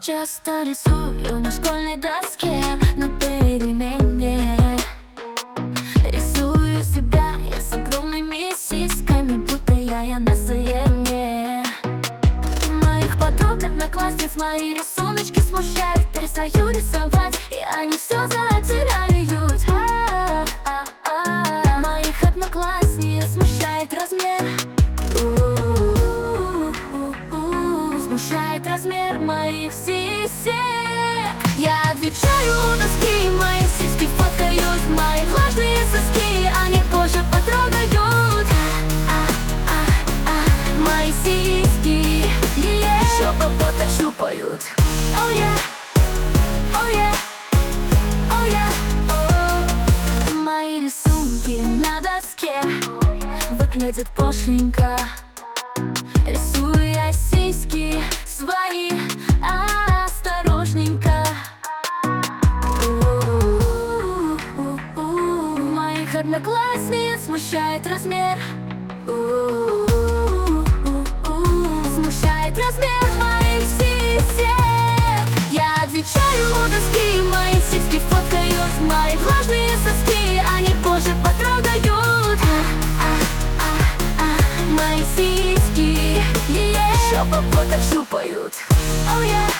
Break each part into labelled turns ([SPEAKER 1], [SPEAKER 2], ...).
[SPEAKER 1] часто рисую на школьной доске На перемене Рисую себя я с огромными сиськами Будто я, я на заеме Моих подруг, одноклассниц Мои рисуночки смущают Перестаю рисовать И они все затеряют моих сисек Я отвечаю доски Мои сиськи фоткают Мои влажные соски Они позже потрогают А-а-а. Мои сиськи yeah. Еще попота щупают Oh yeah, oh yeah, oh yeah, oh. Мои рисунки на доске Выглядят пошленько Рисую я сиськи одноклассниц смущает размер. Смущает размер моих сисек Я отвечаю у доски Мои сиськи фоткают Мои влажные соски Они позже потрогают А-а-а. Мои сиськи yeah. Еще попота щупают Oh yeah,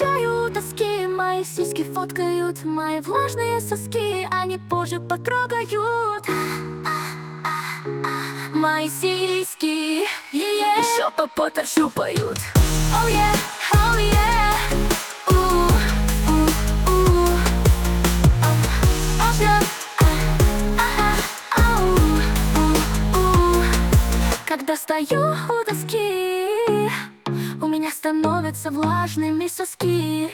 [SPEAKER 1] У доски Мои сиськи фоткают Мои влажные соски Они позже потрогают Мои сиськи yeah. Еще попота щупают Oh yeah, oh yeah. Когда стою у доски меня становятся влажными соски